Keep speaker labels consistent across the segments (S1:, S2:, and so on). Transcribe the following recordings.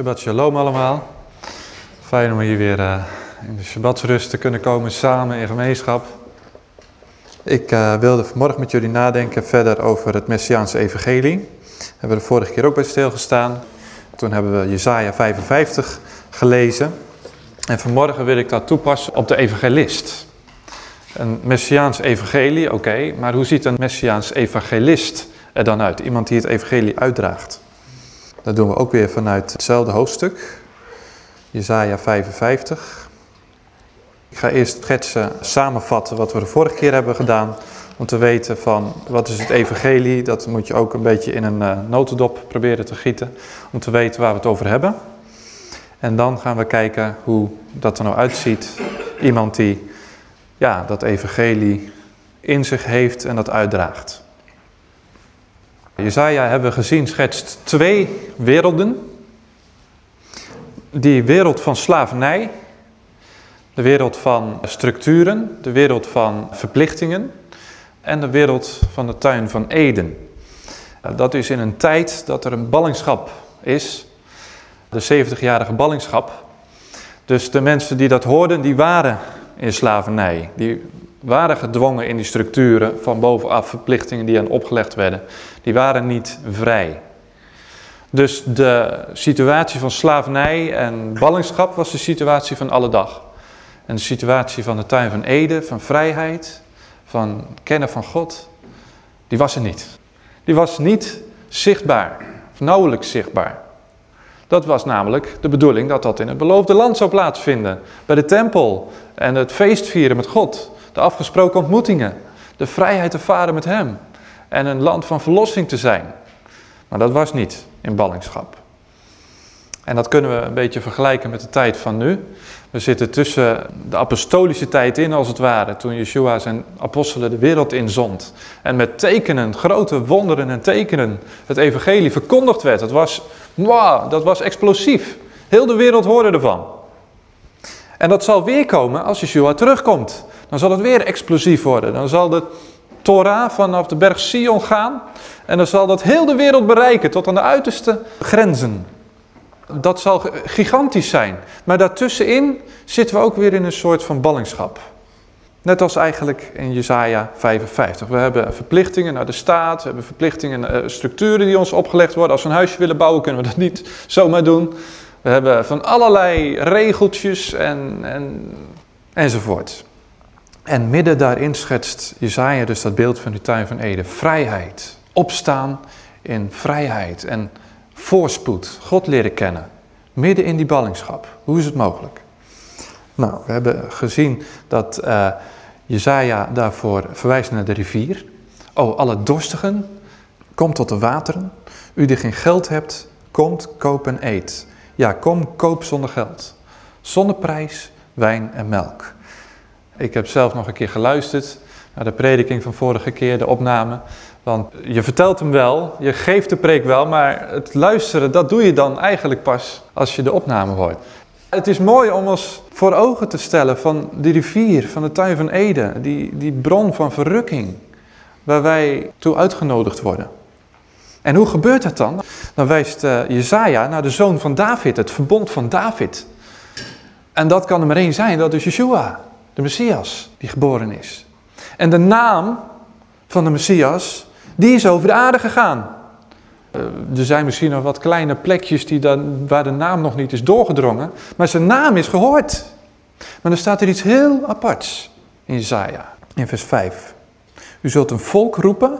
S1: Shabbat shalom allemaal. Fijn om hier weer uh, in de Shabbatsrust te kunnen komen samen in gemeenschap. Ik uh, wilde vanmorgen met jullie nadenken verder over het Messiaanse evangelie. We hebben de vorige keer ook bij stilgestaan. Toen hebben we Jesaja 55 gelezen. En vanmorgen wil ik dat toepassen op de evangelist. Een Messiaans evangelie, oké, maar hoe ziet een Messiaans evangelist er dan uit? Iemand die het evangelie uitdraagt. Dat doen we ook weer vanuit hetzelfde hoofdstuk, Jezaja 55. Ik ga eerst schetsen, samenvatten wat we de vorige keer hebben gedaan. Om te weten van wat is het evangelie, dat moet je ook een beetje in een uh, notendop proberen te gieten. Om te weten waar we het over hebben. En dan gaan we kijken hoe dat er nou uitziet. Iemand die ja, dat evangelie in zich heeft en dat uitdraagt. Jezaja hebben we gezien schetst twee werelden. Die wereld van slavernij, de wereld van structuren, de wereld van verplichtingen en de wereld van de tuin van Eden. Dat is in een tijd dat er een ballingschap is, de 70-jarige ballingschap. Dus de mensen die dat hoorden, die waren in slavernij. Die waren gedwongen in die structuren van bovenaf verplichtingen die aan opgelegd werden. Die waren niet vrij. Dus de situatie van slavernij en ballingschap was de situatie van alle dag. En de situatie van de tuin van Eden, van vrijheid, van kennen van God, die was er niet. Die was niet zichtbaar, nauwelijks zichtbaar. Dat was namelijk de bedoeling dat dat in het beloofde land zou plaatsvinden. Bij de tempel en het feest vieren met God. De afgesproken ontmoetingen. De vrijheid te varen met hem. En een land van verlossing te zijn. Maar dat was niet in ballingschap. En dat kunnen we een beetje vergelijken met de tijd van nu. We zitten tussen de apostolische tijd in, als het ware, toen Yeshua zijn apostelen de wereld inzond. En met tekenen, grote wonderen en tekenen, het evangelie verkondigd werd. Dat was, wow, dat was explosief. Heel de wereld hoorde ervan. En dat zal weer komen als Yeshua terugkomt. Dan zal het weer explosief worden. Dan zal de Torah vanaf de berg Sion gaan. En dan zal dat heel de wereld bereiken tot aan de uiterste grenzen. Dat zal gigantisch zijn. Maar daartussenin zitten we ook weer in een soort van ballingschap. Net als eigenlijk in Jesaja 55. We hebben verplichtingen naar de staat, we hebben verplichtingen, uh, structuren die ons opgelegd worden. Als we een huisje willen bouwen kunnen we dat niet zomaar doen. We hebben van allerlei regeltjes en, en, enzovoort. En midden daarin schetst Jezaja dus dat beeld van die tuin van Eden. Vrijheid, opstaan in vrijheid en voorspoed, God leren kennen. Midden in die ballingschap. Hoe is het mogelijk? Nou, we hebben gezien dat uh, Jezaja daarvoor verwijst naar de rivier. Oh, alle dorstigen, kom tot de wateren. U die geen geld hebt, komt, koop en eet. Ja, kom, koop zonder geld. Zonder prijs, wijn en melk. Ik heb zelf nog een keer geluisterd naar de prediking van vorige keer, de opname. Want je vertelt hem wel, je geeft de preek wel, maar het luisteren, dat doe je dan eigenlijk pas als je de opname hoort. Het is mooi om ons voor ogen te stellen van die rivier, van de tuin van Eden, die, die bron van verrukking, waar wij toe uitgenodigd worden. En hoe gebeurt dat dan? Dan wijst uh, Jezaja naar de zoon van David, het verbond van David. En dat kan er maar één zijn, dat is Yeshua, de Messias, die geboren is. En de naam van de Messias, die is over de aarde gegaan. Uh, er zijn misschien nog wat kleine plekjes die dan, waar de naam nog niet is doorgedrongen, maar zijn naam is gehoord. Maar dan staat er iets heel aparts in Jezaja, in vers 5. U zult een volk roepen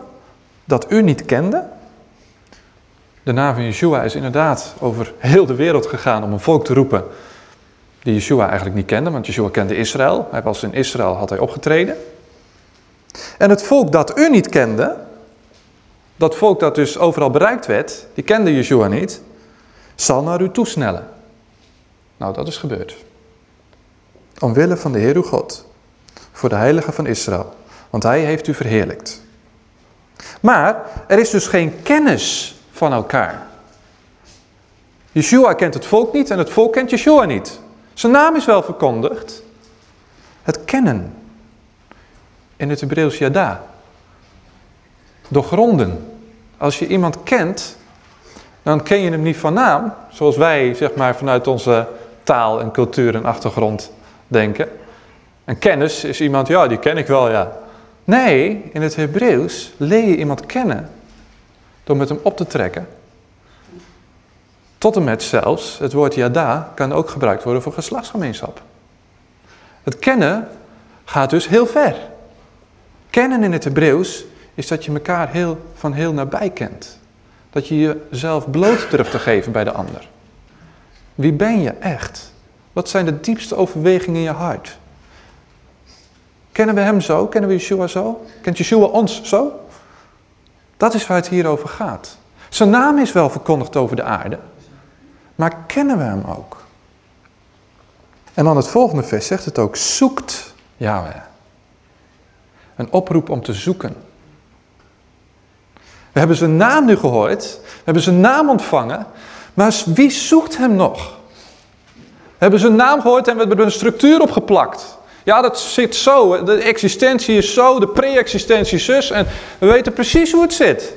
S1: dat u niet kende, de naam van Yeshua is inderdaad over heel de wereld gegaan om een volk te roepen die Yeshua eigenlijk niet kende, want Yeshua kende Israël. Hij was in Israël, had hij opgetreden. En het volk dat u niet kende, dat volk dat dus overal bereikt werd, die kende Yeshua niet, zal naar u toesnellen. Nou, dat is gebeurd. Omwille van de Heer uw God, voor de heilige van Israël, want hij heeft u verheerlijkt. Maar er is dus geen kennis van elkaar. Yeshua kent het volk niet en het volk kent Yeshua niet. Zijn naam is wel verkondigd. Het kennen. In het Hebreeuws yada. Doorgronden. Als je iemand kent, dan ken je hem niet van naam, zoals wij zeg maar vanuit onze taal en cultuur en achtergrond denken. En kennis is iemand, ja, die ken ik wel, ja. Nee, in het Hebreeuws leer je iemand kennen door met hem op te trekken. Tot en met zelfs, het woord yada kan ook gebruikt worden voor geslachtsgemeenschap. Het kennen gaat dus heel ver. Kennen in het Hebreeuws is dat je elkaar heel, van heel nabij kent. Dat je jezelf bloot durft te geven bij de ander. Wie ben je echt? Wat zijn de diepste overwegingen in je hart? Kennen we hem zo? Kennen we Yeshua zo? Kent Yeshua ons zo? Dat is waar het hier over gaat. Zijn naam is wel verkondigd over de aarde. Maar kennen we hem ook? En dan het volgende vers zegt het ook. Zoekt Yahweh. Een oproep om te zoeken. We hebben zijn naam nu gehoord. We hebben zijn naam ontvangen. Maar wie zoekt hem nog? We hebben zijn naam gehoord en we hebben een structuur op geplakt. Ja, dat zit zo. De existentie is zo, de pre-existentie zus. En we weten precies hoe het zit.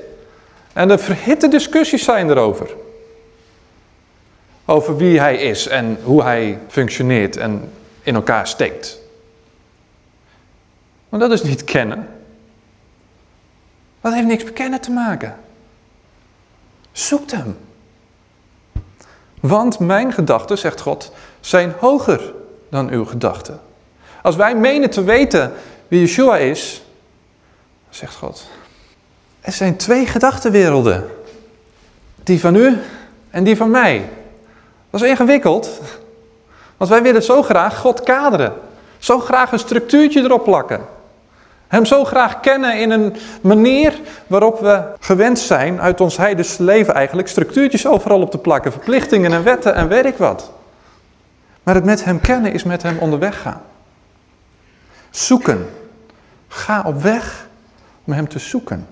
S1: En de verhitte discussies zijn erover. Over wie hij is en hoe hij functioneert en in elkaar steekt. Maar dat is niet kennen. Dat heeft niks met kennen te maken. Zoekt hem. Want mijn gedachten, zegt God, zijn hoger dan uw gedachten. Als wij menen te weten wie Yeshua is, zegt God, er zijn twee gedachtenwerelden. Die van u en die van mij. Dat is ingewikkeld. Want wij willen zo graag God kaderen. Zo graag een structuurtje erop plakken. Hem zo graag kennen in een manier waarop we gewend zijn uit ons heidense leven eigenlijk structuurtjes overal op te plakken. Verplichtingen en wetten en weet ik wat. Maar het met hem kennen is met hem onderweg gaan. Zoeken. Ga op weg om hem te zoeken.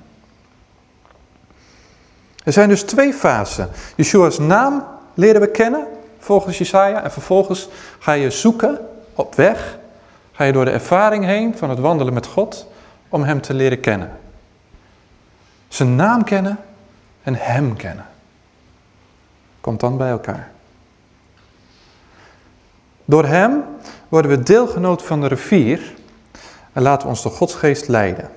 S1: Er zijn dus twee fasen. Yeshua's naam leren we kennen, volgens Jesaja. En vervolgens ga je zoeken op weg. Ga je door de ervaring heen van het wandelen met God om hem te leren kennen. Zijn naam kennen en hem kennen. Komt dan bij elkaar. Door hem worden we deelgenoot van de rivier en laten we ons door Gods geest leiden.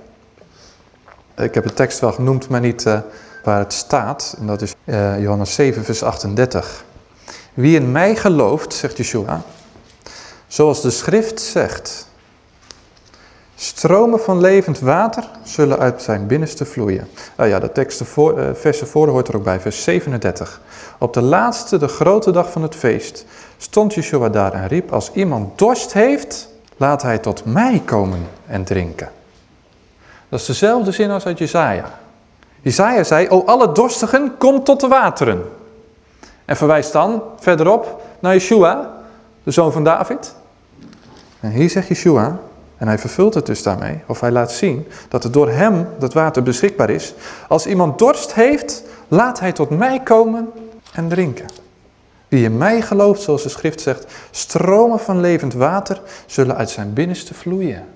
S1: Ik heb de tekst wel genoemd, maar niet uh, waar het staat. En dat is uh, Johannes 7, vers 38. Wie in mij gelooft, zegt Yeshua, zoals de schrift zegt, stromen van levend water zullen uit zijn binnenste vloeien. Uh, ja, de tekst, voor, uh, versen voor hoort er ook bij, vers 37. Op de laatste, de grote dag van het feest, stond Yeshua daar en riep, als iemand dorst heeft, laat hij tot mij komen en drinken. Dat is dezelfde zin als uit Jezaja. Jezaja zei, o alle dorstigen, kom tot de wateren. En verwijst dan verderop naar Yeshua, de zoon van David. En hier zegt Yeshua, en hij vervult het dus daarmee, of hij laat zien dat het door hem dat water beschikbaar is. Als iemand dorst heeft, laat hij tot mij komen en drinken. Wie in mij gelooft, zoals de schrift zegt, stromen van levend water zullen uit zijn binnenste vloeien.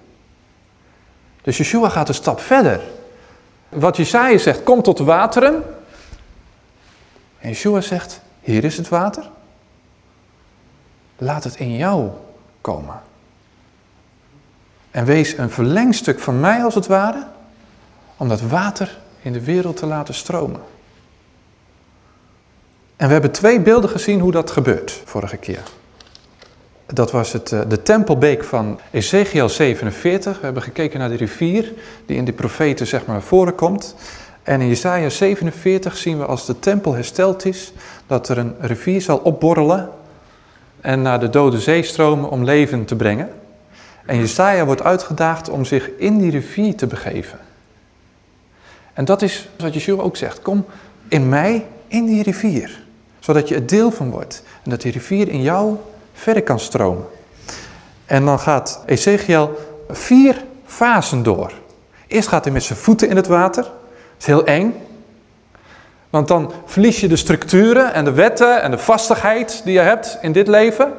S1: Dus Yeshua gaat een stap verder. Wat Jesaja zegt, kom tot wateren. En Yeshua zegt, hier is het water. Laat het in jou komen. En wees een verlengstuk van mij als het ware, om dat water in de wereld te laten stromen. En we hebben twee beelden gezien hoe dat gebeurt vorige keer. Dat was het, eh, de tempelbeek van Ezekiel 47. We hebben gekeken naar de rivier die in de profeten zeg maar voorkomt. En in Jesaja 47 zien we als de tempel hersteld is, dat er een rivier zal opborrelen en naar de dode zee stromen om leven te brengen. En Jesaja wordt uitgedaagd om zich in die rivier te begeven. En dat is wat Yeshua ook zegt. Kom in mij in die rivier. Zodat je er deel van wordt. En dat die rivier in jou verder kan stromen. En dan gaat Ezekiel vier fasen door. Eerst gaat hij met zijn voeten in het water. Dat is heel eng. Want dan verlies je de structuren en de wetten en de vastigheid die je hebt in dit leven.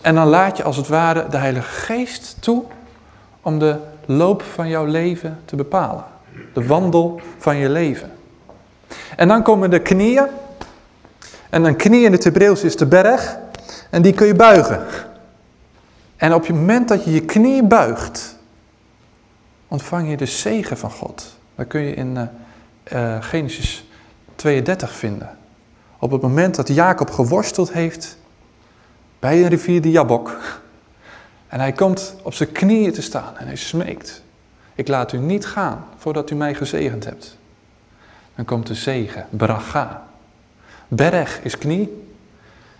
S1: En dan laat je als het ware de Heilige Geest toe om de loop van jouw leven te bepalen. De wandel van je leven. En dan komen de knieën En een knie in het Hebreeuws is de berg. En die kun je buigen. En op het moment dat je je knie buigt, ontvang je de zegen van God. Dat kun je in uh, Genesis 32 vinden. Op het moment dat Jacob geworsteld heeft bij een rivier de Jabok. En hij komt op zijn knieën te staan en hij smeekt. Ik laat u niet gaan voordat u mij gezegend hebt. Dan komt de zegen, braga. Berg is knie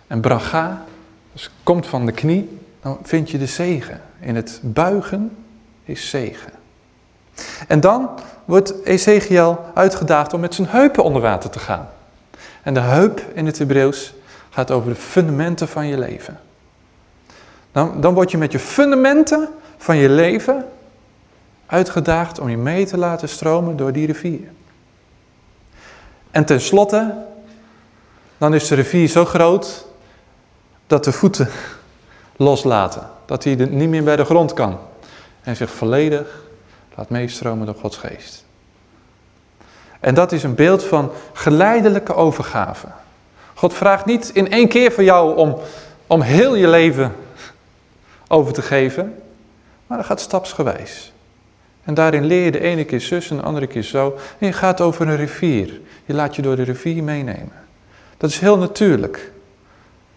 S1: en braga dus komt van de knie, dan vind je de zegen. In het buigen is zegen. En dan wordt Ezekiel uitgedaagd om met zijn heupen onder water te gaan. En de heup in het Hebreeuws gaat over de fundamenten van je leven. Dan, dan word je met je fundamenten van je leven uitgedaagd om je mee te laten stromen door die rivier. En tenslotte, dan is de rivier zo groot dat de voeten loslaten. Dat hij niet meer bij de grond kan. En zich volledig laat meestromen door Gods geest. En dat is een beeld van geleidelijke overgave. God vraagt niet in één keer voor jou om, om heel je leven over te geven. Maar dat gaat stapsgewijs. En daarin leer je de ene keer zus en de andere keer zo. Je gaat over een rivier. Je laat je door de rivier meenemen. Dat is heel natuurlijk.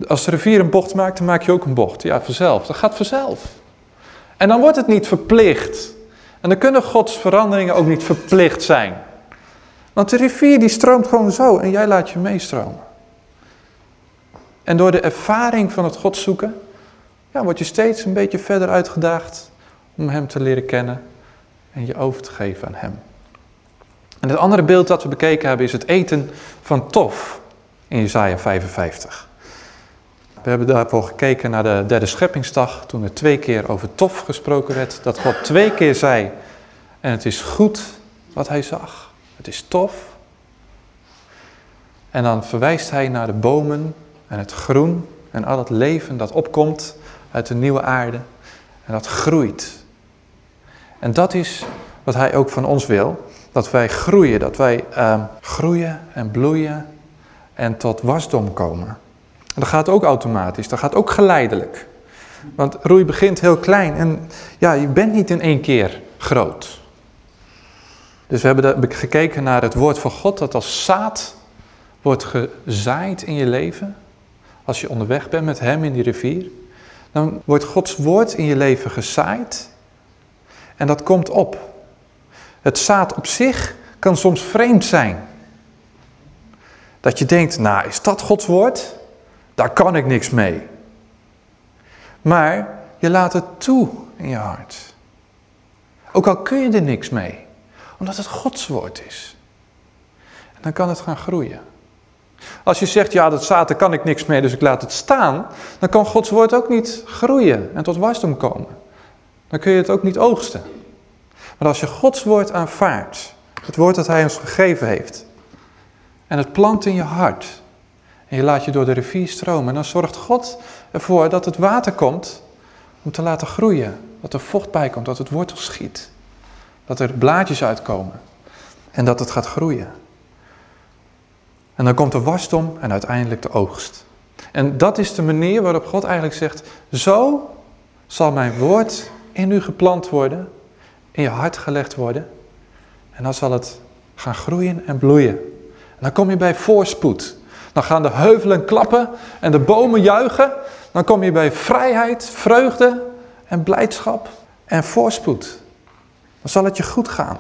S1: Als de rivier een bocht maakt, dan maak je ook een bocht. Ja, vanzelf. Dat gaat vanzelf. En dan wordt het niet verplicht. En dan kunnen Gods veranderingen ook niet verplicht zijn. Want de rivier die stroomt gewoon zo en jij laat je meestromen. En door de ervaring van het God zoeken, ja, word je steeds een beetje verder uitgedaagd om Hem te leren kennen en je over te geven aan Hem. En het andere beeld dat we bekeken hebben is het eten van tof in Jesaja 55. We hebben daarvoor gekeken naar de derde scheppingsdag, toen er twee keer over tof gesproken werd. Dat God twee keer zei, en het is goed wat hij zag. Het is tof. En dan verwijst hij naar de bomen en het groen en al het leven dat opkomt uit de nieuwe aarde. En dat groeit. En dat is wat hij ook van ons wil. Dat wij groeien, dat wij uh, groeien en bloeien en tot wasdom komen. En dat gaat ook automatisch, dat gaat ook geleidelijk. Want roei begint heel klein en ja, je bent niet in één keer groot. Dus we hebben gekeken naar het woord van God dat als zaad wordt gezaaid in je leven. Als je onderweg bent met hem in die rivier. Dan wordt Gods woord in je leven gezaaid. En dat komt op. Het zaad op zich kan soms vreemd zijn. Dat je denkt, nou is dat Gods woord? Daar kan ik niks mee. Maar je laat het toe in je hart. Ook al kun je er niks mee. Omdat het Gods woord is. En dan kan het gaan groeien. Als je zegt, ja dat daar kan ik niks mee, dus ik laat het staan. Dan kan Gods woord ook niet groeien en tot wasdom komen. Dan kun je het ook niet oogsten. Maar als je Gods woord aanvaardt, het woord dat hij ons gegeven heeft. En het plant in je hart. En je laat je door de rivier stromen. En dan zorgt God ervoor dat het water komt om te laten groeien. Dat er vocht bij komt, dat het wortel schiet. Dat er blaadjes uitkomen. En dat het gaat groeien. En dan komt de wasdom en uiteindelijk de oogst. En dat is de manier waarop God eigenlijk zegt, zo zal mijn woord in u geplant worden, in je hart gelegd worden. En dan zal het gaan groeien en bloeien. En dan kom je bij voorspoed. Dan gaan de heuvelen klappen en de bomen juichen. Dan kom je bij vrijheid, vreugde en blijdschap en voorspoed. Dan zal het je goed gaan.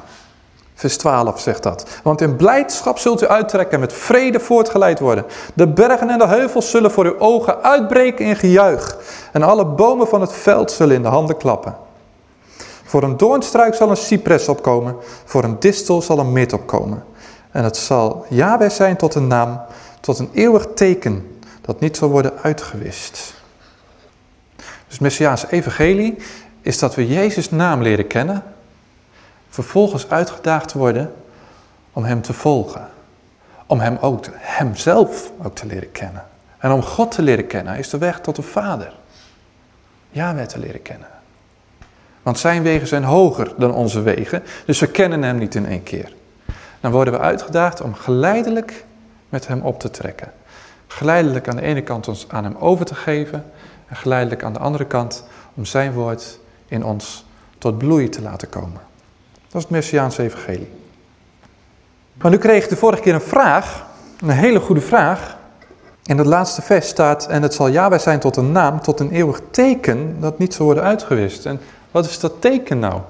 S1: Vers 12 zegt dat. Want in blijdschap zult u uittrekken en met vrede voortgeleid worden. De bergen en de heuvels zullen voor uw ogen uitbreken in gejuich. En alle bomen van het veld zullen in de handen klappen. Voor een doornstruik zal een cypres opkomen. Voor een distel zal een mid opkomen. En het zal Yahweh zijn tot een naam tot een eeuwig teken dat niet zal worden uitgewist. Dus het Messiaanse evangelie is dat we Jezus' naam leren kennen, vervolgens uitgedaagd worden om Hem te volgen. Om Hem ook, Hemzelf ook te leren kennen. En om God te leren kennen is de weg tot de Vader. Yahweh te leren kennen. Want zijn wegen zijn hoger dan onze wegen, dus we kennen Hem niet in één keer. Dan worden we uitgedaagd om geleidelijk met hem op te trekken. Geleidelijk aan de ene kant ons aan hem over te geven en geleidelijk aan de andere kant om zijn woord in ons tot bloei te laten komen. Dat is het Messiaanse evangelie. Maar nu kreeg ik de vorige keer een vraag, een hele goede vraag. In het laatste vers staat, en het zal Yahweh zijn tot een naam, tot een eeuwig teken dat niet zal worden uitgewist. En wat is dat teken nou?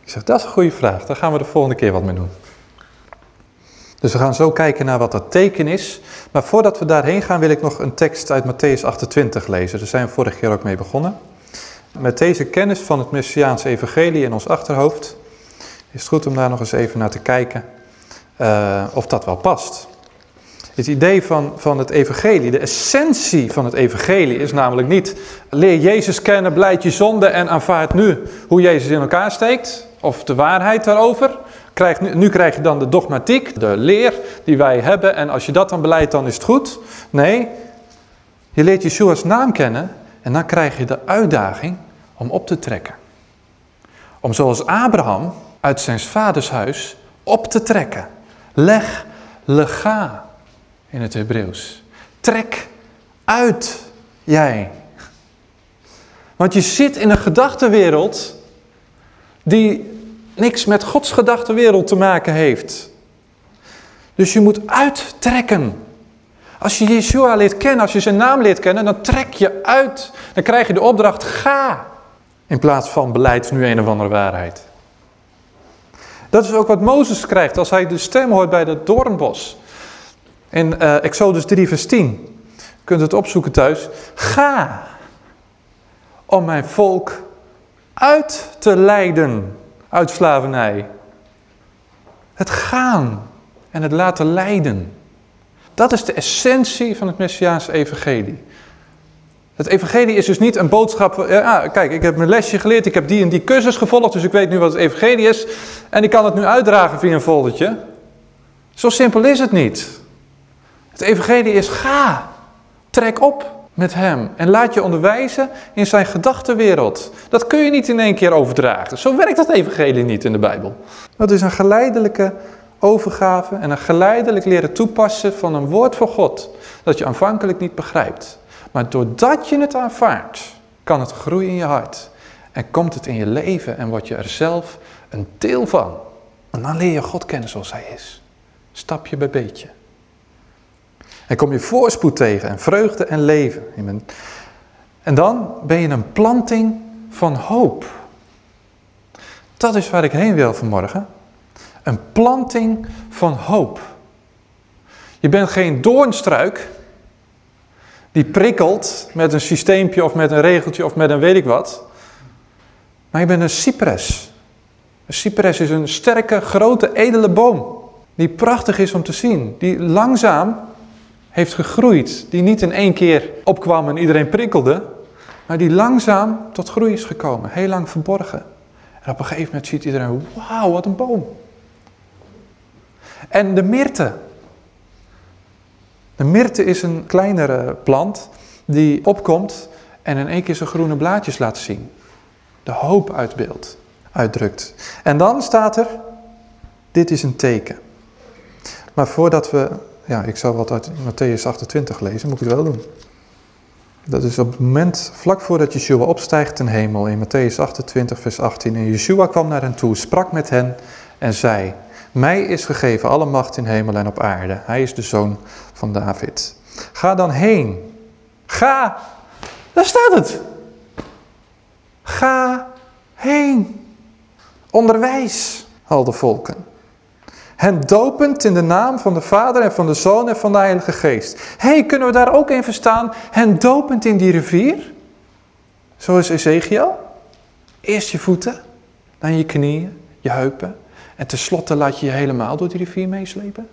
S1: Ik zeg, dat is een goede vraag, daar gaan we de volgende keer wat mee doen. Dus we gaan zo kijken naar wat dat teken is. Maar voordat we daarheen gaan wil ik nog een tekst uit Matthäus 28 lezen. Daar zijn we vorige keer ook mee begonnen. Met deze kennis van het Messiaanse evangelie in ons achterhoofd is het goed om daar nog eens even naar te kijken uh, of dat wel past. Het idee van, van het evangelie, de essentie van het evangelie is namelijk niet leer Jezus kennen, blijf je zonde en aanvaard nu hoe Jezus in elkaar steekt. Of de waarheid daarover. Krijg, nu, nu krijg je dan de dogmatiek, de leer die wij hebben en als je dat dan beleidt dan is het goed. Nee, je leert Yeshua's naam kennen en dan krijg je de uitdaging om op te trekken. Om zoals Abraham uit zijn vaders huis op te trekken. Leg, lega in het Hebreeuws. Trek uit, jij. Want je zit in een gedachtenwereld die niks met Gods gedachtenwereld te maken heeft. Dus je moet uittrekken. Als je Yeshua leert kennen, als je zijn naam leert kennen, dan trek je uit. Dan krijg je de opdracht, ga. In plaats van beleid nu een of andere waarheid. Dat is ook wat Mozes krijgt als hij de stem hoort bij het doornbos. In uh, Exodus 3 vers 10. Je kunt het opzoeken thuis. Ga om mijn volk uit te leiden uit slavernij. Het gaan en het laten leiden. Dat is de essentie van het Messiaanse evangelie. Het evangelie is dus niet een boodschap ja, kijk, ik heb mijn lesje geleerd, ik heb die en die cursus gevolgd, dus ik weet nu wat het evangelie is. En ik kan het nu uitdragen via een foldertje. Zo simpel is het niet. Het evangelie is ga, trek op met hem en laat je onderwijzen in zijn gedachtenwereld. Dat kun je niet in één keer overdragen. Zo werkt dat evangelie niet in de Bijbel. Dat is een geleidelijke overgave en een geleidelijk leren toepassen van een woord van God. Dat je aanvankelijk niet begrijpt. Maar doordat je het aanvaardt, kan het groeien in je hart. En komt het in je leven en word je er zelf een deel van. En dan leer je God kennen zoals hij is. Stapje bij beetje. En kom je voorspoed tegen en vreugde en leven. En dan ben je een planting van hoop. Dat is waar ik heen wil vanmorgen. Een planting van hoop. Je bent geen doornstruik die prikkelt met een systeempje of met een regeltje of met een weet ik wat. Maar je bent een cypress. Een cypress is een sterke, grote, edele boom. Die prachtig is om te zien. Die langzaam heeft gegroeid. Die niet in één keer opkwam en iedereen prikkelde. Maar die langzaam tot groei is gekomen. Heel lang verborgen. En op een gegeven moment ziet iedereen, wauw, wat een boom. En de myrte. De myrte is een kleinere plant die opkomt en in één keer zijn groene blaadjes laat zien. De hoop uitbeeldt, uitdrukt. En dan staat er, dit is een teken. Maar voordat we ja, ik zou wat uit Matthäus 28 lezen, moet ik het wel doen. Dat is op het moment, vlak voordat Yeshua opstijgt ten hemel, in Matthäus 28, vers 18. En Yeshua kwam naar hen toe, sprak met hen en zei, mij is gegeven alle macht in hemel en op aarde. Hij is de zoon van David. Ga dan heen. Ga. Daar staat het. Ga heen. Onderwijs al de volken. Hen dopend in de naam van de Vader en van de Zoon en van de Heilige Geest. Hey, kunnen we daar ook in verstaan? Hen dopend in die rivier? Zoals Ezekiel. Eerst je voeten, dan je knieën, je heupen. En tenslotte laat je je helemaal door die rivier meeslepen.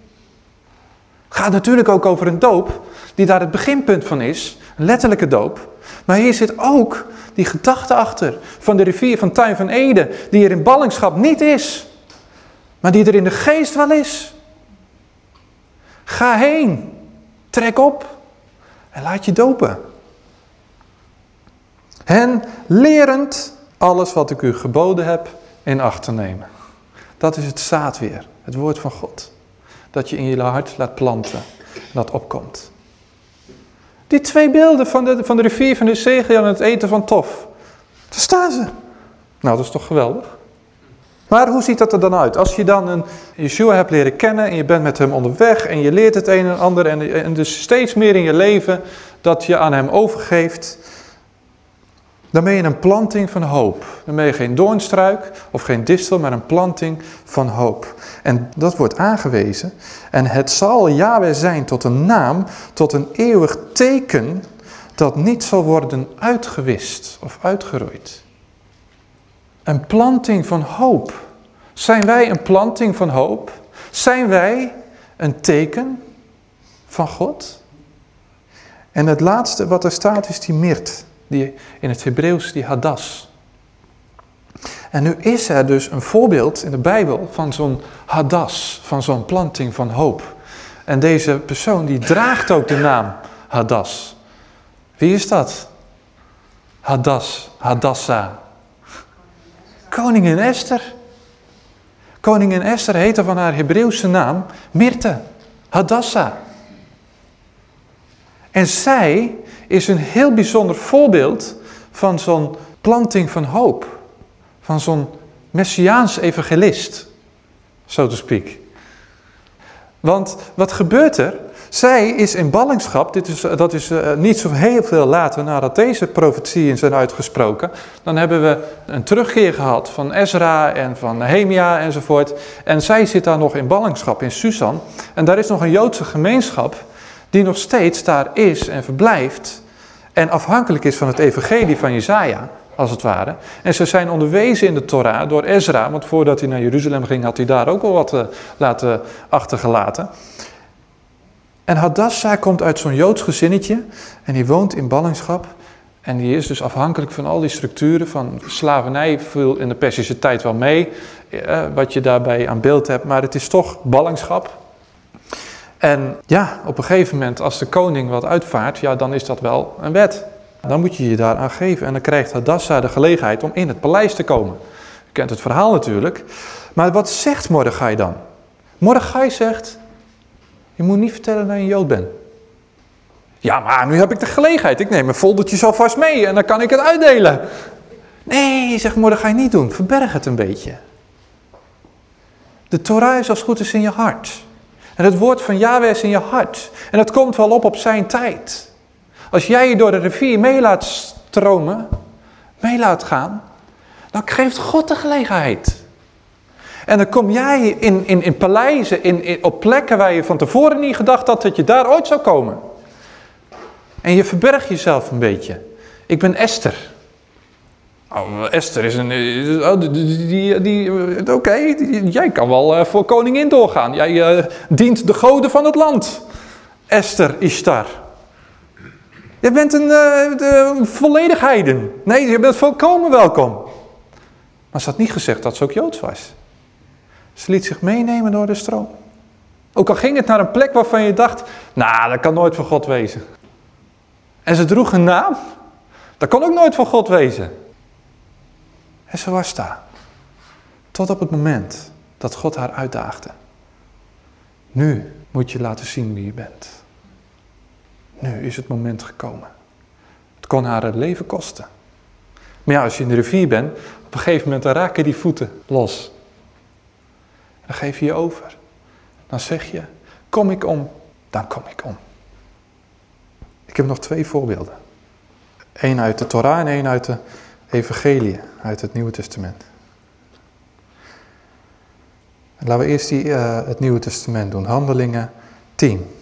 S1: Gaat natuurlijk ook over een doop, die daar het beginpunt van is. Een letterlijke doop. Maar hier zit ook die gedachte achter van de rivier van Tuin van Ede, die er in ballingschap niet is maar die er in de geest wel is. Ga heen, trek op en laat je dopen. En lerend alles wat ik u geboden heb in acht te nemen. Dat is het zaad weer, het woord van God. Dat je in je hart laat planten. dat opkomt. Die twee beelden van de, van de rivier van en het eten van tof. Daar staan ze. Nou, dat is toch geweldig? Maar hoe ziet dat er dan uit? Als je dan een Yeshua hebt leren kennen en je bent met hem onderweg en je leert het een en ander en, dus steeds meer in je leven dat je aan hem overgeeft, dan ben je een planting van hoop. Dan ben je geen doornstruik of geen distel, maar een planting van hoop. En dat wordt aangewezen. En het zal Yahweh zijn tot een naam, tot een eeuwig teken dat niet zal worden uitgewist of uitgeroeid. Een planting van hoop. Zijn wij een planting van hoop? Zijn wij een teken van God? En het laatste wat er staat is die mirt. Die, in het Hebreeuws die hadas. En nu is er dus een voorbeeld in de Bijbel van zo'n hadas, van zo'n planting van hoop. En deze persoon die draagt ook de naam hadas. Wie is dat? Hadas, Hadassa. Koningin Esther. Koningin Esther heette van haar Hebreeuwse naam Mirte, Hadassa. En zij is een heel bijzonder voorbeeld van zo'n planting van hoop. Van zo'n messiaans evangelist, zo te speak. Want wat gebeurt er? Zij is in ballingschap, dit is, dat is uh, niet zo heel veel later nadat deze profetieën zijn uitgesproken. Dan hebben we een terugkeer gehad van Ezra en van Nehemia enzovoort. En zij zit daar nog in ballingschap in Susan. En daar is nog een Joodse gemeenschap die nog steeds daar is en verblijft. En afhankelijk is van het evangelie van Jezaja, als het ware. En ze zijn onderwezen in de Torah door Ezra, want voordat hij naar Jeruzalem ging had hij daar ook al wat uh, laten achtergelaten. En Hadassah komt uit zo'n Joods gezinnetje en die woont in ballingschap. En die is dus afhankelijk van al die structuren van slavernij, viel in de Persische tijd wel mee, eh, wat je daarbij aan beeld hebt. Maar het is toch ballingschap. En ja, op een gegeven moment als de koning wat uitvaart, ja, dan is dat wel een wet. Dan moet je je daaraan geven. En dan krijgt Hadassah de gelegenheid om in het paleis te komen. Je kent het verhaal natuurlijk. Maar wat zegt Mordechai dan? Mordechai zegt, je moet niet vertellen dat je een Jood bent. Ja, maar nu heb ik de gelegenheid. Ik neem een foldertje alvast mee en dan kan ik het uitdelen. Nee, zegt Mordechai, niet doen. Verberg het een beetje. De Torah is als goed is in je hart. En het woord van Yahweh is in je hart. En het komt wel op op zijn tijd. Als jij je door de rivier mee laat stromen, mee laat gaan, dan geeft God de gelegenheid. En dan kom jij in, in, in paleizen, in, in, op plekken waar je van tevoren niet gedacht had dat je daar ooit zou komen. En je verbergt jezelf een beetje. Ik ben Esther. Oh, Esther is een... Oh, die, die, die Oké, jij kan wel uh, voor koningin doorgaan. Jij uh, dient de goden van het land. Esther Ishtar. Je bent een, uh, volledig heiden. Nee, je bent volkomen welkom. Maar ze had niet gezegd dat ze ook Joods was. Ze liet zich meenemen door de stroom. Ook al ging het naar een plek waarvan je dacht, nou, dat kan nooit van God wezen. En ze droeg een naam, dat kan ook nooit van God wezen. En ze was daar. Tot op het moment dat God haar uitdaagde. Nu moet je laten zien wie je bent. Nu is het moment gekomen. Het kon haar het leven kosten. Maar ja, als je in de rivier bent, op een gegeven moment raken die voeten los. Dan geef je je over. Dan zeg je, kom ik om, dan kom ik om. Ik heb nog twee voorbeelden. Eén uit de Torah en één uit de Evangelie, uit het Nieuwe Testament. Laten we eerst die, uh, het Nieuwe Testament doen. Handelingen 10.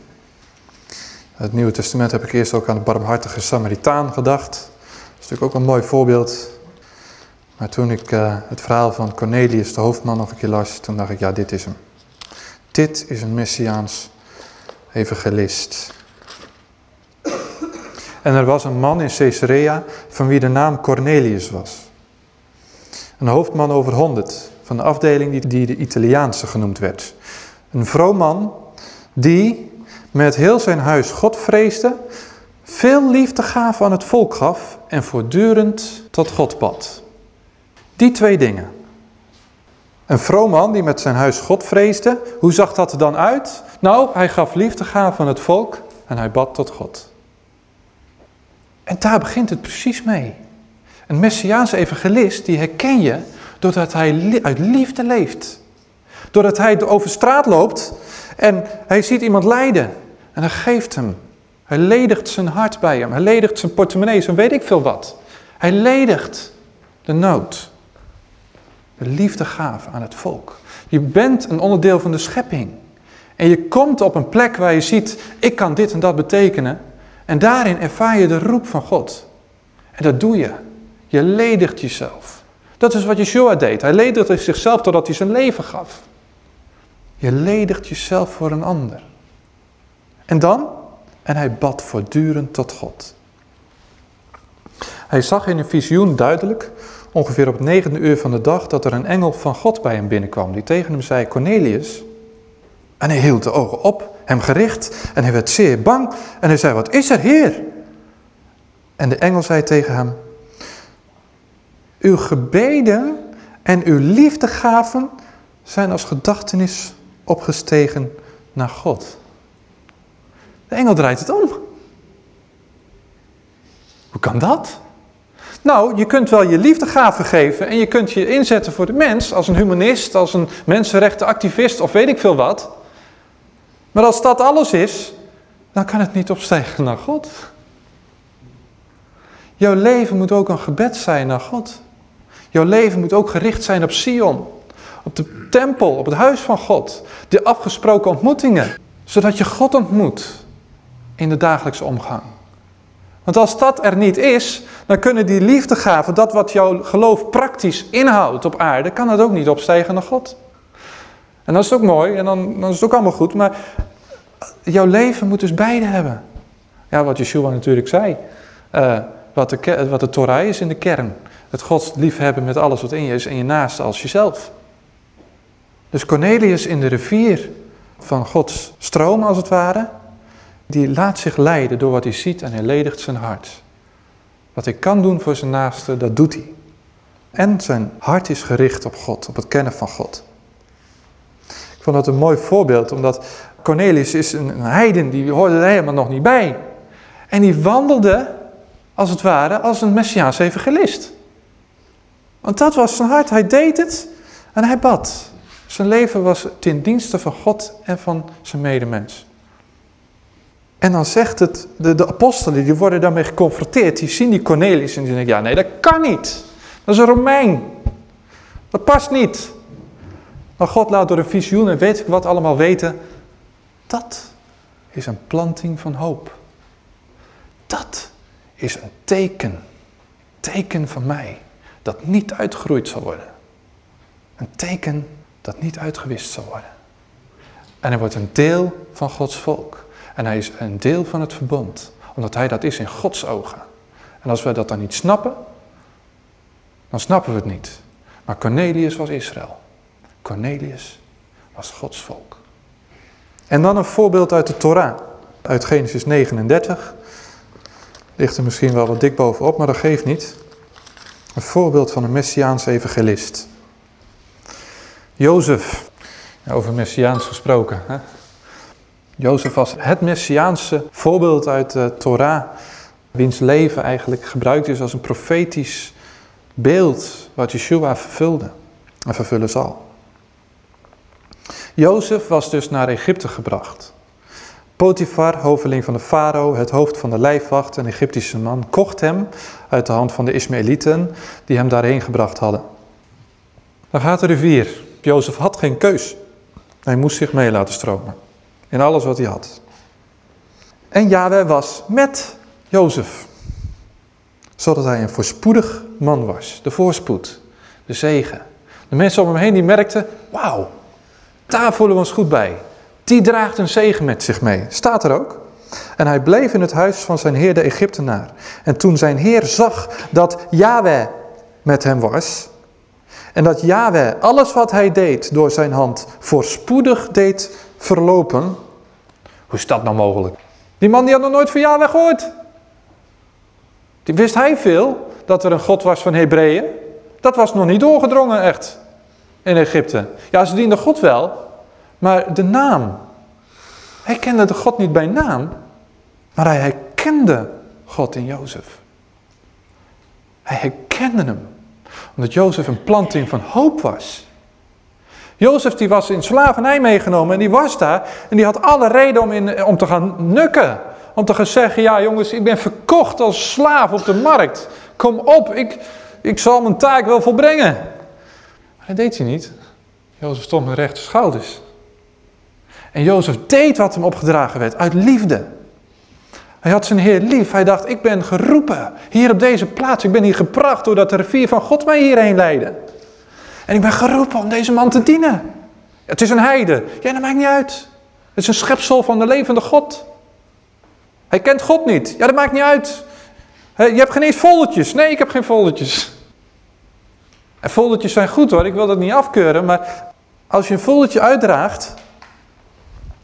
S1: Het Nieuwe Testament heb ik eerst ook aan de barmhartige Samaritaan gedacht. Dat is natuurlijk ook een mooi voorbeeld maar toen ik uh, het verhaal van Cornelius, de hoofdman, nog een keer las, toen dacht ik, ja, dit is hem. Dit is een Messiaans evangelist. En er was een man in Caesarea van wie de naam Cornelius was. Een hoofdman over honderd, van de afdeling die, die de Italiaanse genoemd werd. Een vroom man die met heel zijn huis God vreesde, veel liefde gaf aan het volk gaf en voortdurend tot God bad. Die twee dingen. Een vroom man die met zijn huis God vreesde. Hoe zag dat er dan uit? Nou, hij gaf liefdegaven aan het volk en hij bad tot God. En daar begint het precies mee. Een Messiaanse evangelist, die herken je doordat hij uit liefde leeft. Doordat hij over straat loopt en hij ziet iemand lijden en hij geeft hem. Hij ledigt zijn hart bij hem. Hij ledigt zijn portemonnee, zo weet ik veel wat. Hij ledigt de nood. De liefde gaf aan het volk. Je bent een onderdeel van de schepping. En je komt op een plek waar je ziet, ik kan dit en dat betekenen. En daarin ervaar je de roep van God. En dat doe je. Je ledigt jezelf. Dat is wat Yeshua deed. Hij ledigde zichzelf totdat hij zijn leven gaf. Je ledigt jezelf voor een ander. En dan? En hij bad voortdurend tot God. Hij zag in een visioen duidelijk, ongeveer op het negende uur van de dag, dat er een engel van God bij hem binnenkwam, die tegen hem zei, Cornelius. En hij hield de ogen op, hem gericht, en hij werd zeer bang. En hij zei, wat is er, Heer? En de engel zei tegen hem, uw gebeden en uw liefdegaven zijn als gedachtenis opgestegen naar God. De engel draait het om. Hoe kan dat? Nou, je kunt wel je liefdegaven geven en je kunt je inzetten voor de mens als een humanist, als een mensenrechtenactivist of weet ik veel wat. Maar als dat alles is, dan kan het niet opstijgen naar God. Jouw leven moet ook een gebed zijn naar God. Jouw leven moet ook gericht zijn op Sion, op de tempel, op het huis van God. De afgesproken ontmoetingen, zodat je God ontmoet in de dagelijkse omgang. Want als dat er niet is, dan kunnen die liefdegaven, dat wat jouw geloof praktisch inhoudt op aarde, kan het ook niet opstijgen naar God. En dat is ook mooi en dan, dan is het ook allemaal goed, maar jouw leven moet dus beide hebben. Ja, wat Yeshua natuurlijk zei, uh, wat, de, wat de Torah is in de kern. Het Gods liefhebben met alles wat in je is en je naaste als jezelf. Dus Cornelius in de rivier van Gods stroom als het ware, die laat zich leiden door wat hij ziet en hij ledigt zijn hart. Wat hij kan doen voor zijn naaste, dat doet hij. En zijn hart is gericht op God, op het kennen van God. Ik vond dat een mooi voorbeeld, omdat Cornelius is een, heiden, die hoorde er helemaal nog niet bij. En die wandelde, als het ware, als een Messiaans evangelist. Want dat was zijn hart, hij deed het en hij bad. Zijn leven was ten dienste van God en van zijn medemens. En dan zegt het, de, de apostelen, die worden daarmee geconfronteerd. Die zien die Cornelius en die denken, ja nee, dat kan niet. Dat is een Romein. Dat past niet. Maar God laat door een visioen en weet ik wat allemaal weten. Dat is een planting van hoop. Dat is een teken. Teken van mij. Dat niet uitgegroeid zal worden. Een teken dat niet uitgewist zal worden. En hij wordt een deel van Gods volk. En hij is een deel van het verbond, omdat hij dat is in Gods ogen. En als wij dat dan niet snappen, dan snappen we het niet. Maar Cornelius was Israël. Cornelius was Gods volk. En dan een voorbeeld uit de Torah, uit Genesis 39. Ligt er misschien wel wat dik bovenop, maar dat geeft niet. Een voorbeeld van een Messiaanse evangelist. Jozef, over Messiaans gesproken. Hè? Jozef was het Messiaanse voorbeeld uit de Torah, wiens leven eigenlijk gebruikt is als een profetisch beeld wat Yeshua vervulde en vervullen zal. Jozef was dus naar Egypte gebracht. Potifar, hoveling van de farao, het hoofd van de lijfwacht, een Egyptische man, kocht hem uit de hand van de Ismaëlieten die hem daarheen gebracht hadden. Dan gaat de rivier. Jozef had geen keus. Hij moest zich mee laten stromen. In alles wat hij had. En Yahweh was met Jozef. Zodat hij een voorspoedig man was. De voorspoed. De zegen. De mensen om hem heen die merkten, wauw, daar voelen we ons goed bij. Die draagt een zegen met zich mee. Staat er ook. En hij bleef in het huis van zijn heer de Egyptenaar. En toen zijn heer zag dat Yahweh met hem was. En dat Yahweh alles wat hij deed door zijn hand voorspoedig deed verlopen. Hoe is dat nou mogelijk? Die man die had nog nooit van Yahweh gehoord. Die wist hij veel dat er een God was van Hebreeën. Dat was nog niet doorgedrongen echt. in Egypte. Ja, ze dienden God wel, maar de naam. Hij kende de God niet bij naam, maar hij herkende God in Jozef. Hij herkende hem, omdat Jozef een planting van hoop was. Jozef die was in slavernij meegenomen en die was daar en die had alle reden om, in, om te gaan nukken. Om te gaan zeggen, ja jongens, ik ben verkocht als slaaf op de markt. Kom op, ik, ik zal mijn taak wel volbrengen. Maar dat deed hij niet. Jozef stond met rechte schouders. En Jozef deed wat hem opgedragen werd, uit liefde. Hij had zijn Heer lief. Hij dacht, ik ben geroepen hier op deze plaats. Ik ben hier gebracht doordat de rivier van God mij hierheen leidde. En ik ben geroepen om deze man te dienen. Het is een heide. Ja, dat maakt niet uit. Het is een schepsel van de levende God. Hij kent God niet. Ja, dat maakt niet uit. Je hebt geen eens foldertjes. Nee, ik heb geen foldertjes. En foldertjes zijn goed hoor, ik wil dat niet afkeuren. Maar als je een foldertje uitdraagt,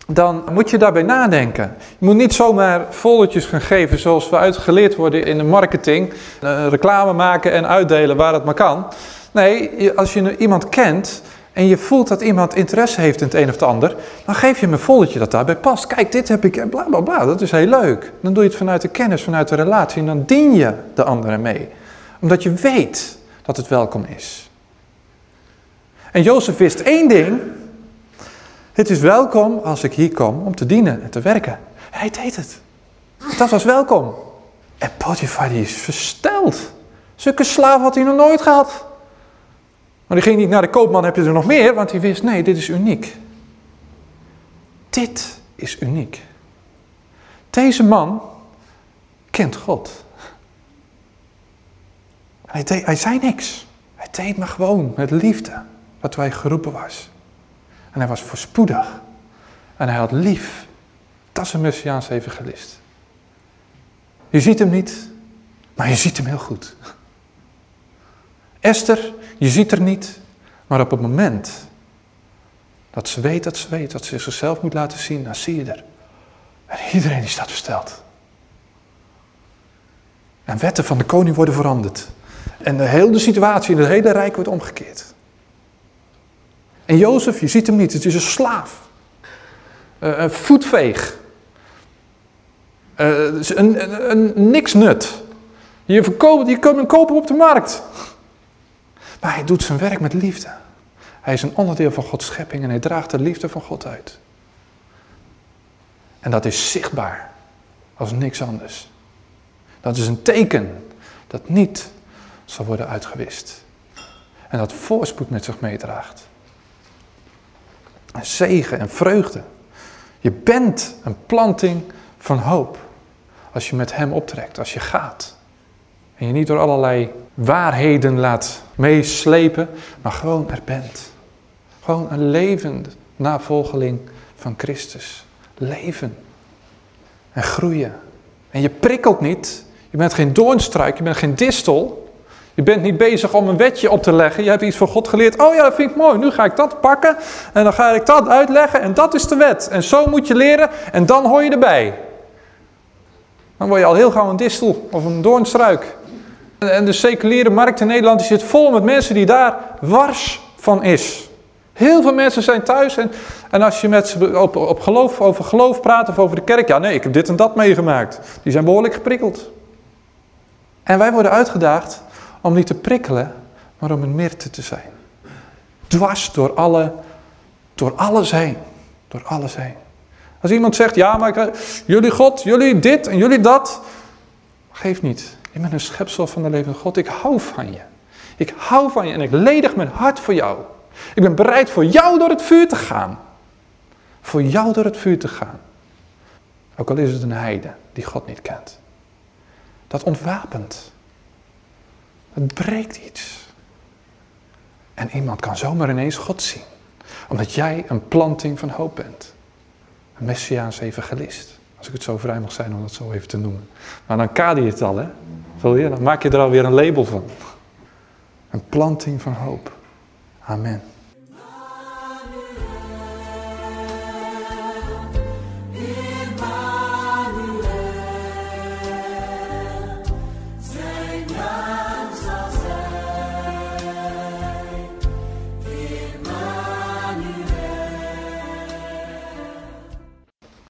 S1: dan moet je daarbij nadenken. Je moet niet zomaar foldertjes gaan geven zoals we uitgeleerd worden in de marketing. Eh, reclame maken en uitdelen waar het maar kan. Nee, als je iemand kent en je voelt dat iemand interesse heeft in het een of het ander, dan geef je hem een foldertje dat daarbij past. Kijk, dit heb ik en bla bla bla, dat is heel leuk. Dan doe je het vanuit de kennis, vanuit de relatie en dan dien je de anderen mee. Omdat je weet dat het welkom is. En Jozef wist één ding. Het is welkom als ik hier kom om te dienen en te werken. Hij deed het. Dat was welkom. En Potifar die is versteld. Zulke slaaf had hij nog nooit gehad. Maar die ging niet naar de koopman, heb je er nog meer? Want hij wist, nee, dit is uniek. Dit is uniek. Deze man kent God. Hij, deed, hij zei niks. Hij deed maar gewoon met liefde wat hij geroepen was. En hij was voorspoedig. En hij had lief. Dat is een Messiaans evangelist. Je ziet hem niet, maar je ziet hem heel goed. Esther, je ziet er niet, maar op het moment dat ze weet dat ze weet dat ze zichzelf moet laten zien, dan zie je er. En iedereen is dat versteld. En wetten van de koning worden veranderd. En de hele situatie in het hele rijk wordt omgekeerd. En Jozef, je ziet hem niet, het is een slaaf. Uh, een voetveeg. Uh, een, een, een niksnut. Je, verkoopt, je kunt hem kopen op de markt. Maar hij doet zijn werk met liefde. Hij is een onderdeel van Gods schepping en hij draagt de liefde van God uit. En dat is zichtbaar als niks anders. Dat is een teken dat niet zal worden uitgewist. En dat voorspoed met zich meedraagt. En zegen en vreugde. Je bent een planting van hoop. Als je met hem optrekt, als je gaat. En je niet door allerlei waarheden laat meeslepen, maar gewoon er bent. Gewoon een levend navolgeling van Christus. Leven. En groeien. En je prikkelt niet. Je bent geen doornstruik, je bent geen distel. Je bent niet bezig om een wetje op te leggen. Je hebt iets van God geleerd. Oh ja, dat vind ik mooi. Nu ga ik dat pakken en dan ga ik dat uitleggen en dat is de wet. En zo moet je leren en dan hoor je erbij. Dan word je al heel gauw een distel of een doornstruik. En de seculiere markt in Nederland die zit vol met mensen die daar wars van is. Heel veel mensen zijn thuis en, en als je met ze op, op geloof, over geloof praat of over de kerk, ja nee, ik heb dit en dat meegemaakt. Die zijn behoorlijk geprikkeld. En wij worden uitgedaagd om niet te prikkelen, maar om een mirte te zijn. Dwars door alle, door alles heen. Door alles heen. Als iemand zegt, ja maar ik, jullie God, jullie dit en jullie dat. Geef niet. Je bent een schepsel van de levende God. Ik hou van je. Ik hou van je en ik ledig mijn hart voor jou. Ik ben bereid voor jou door het vuur te gaan. Voor jou door het vuur te gaan. Ook al is het een heide die God niet kent. Dat ontwapent. Het breekt iets. En iemand kan zomaar ineens God zien. Omdat jij een planting van hoop bent. Een Messiaans evangelist. Als ik het zo vrij mag zijn om dat zo even te noemen. Maar dan kader je het al, hè? Je? Dan maak je er alweer een label van. Een planting van hoop. Amen.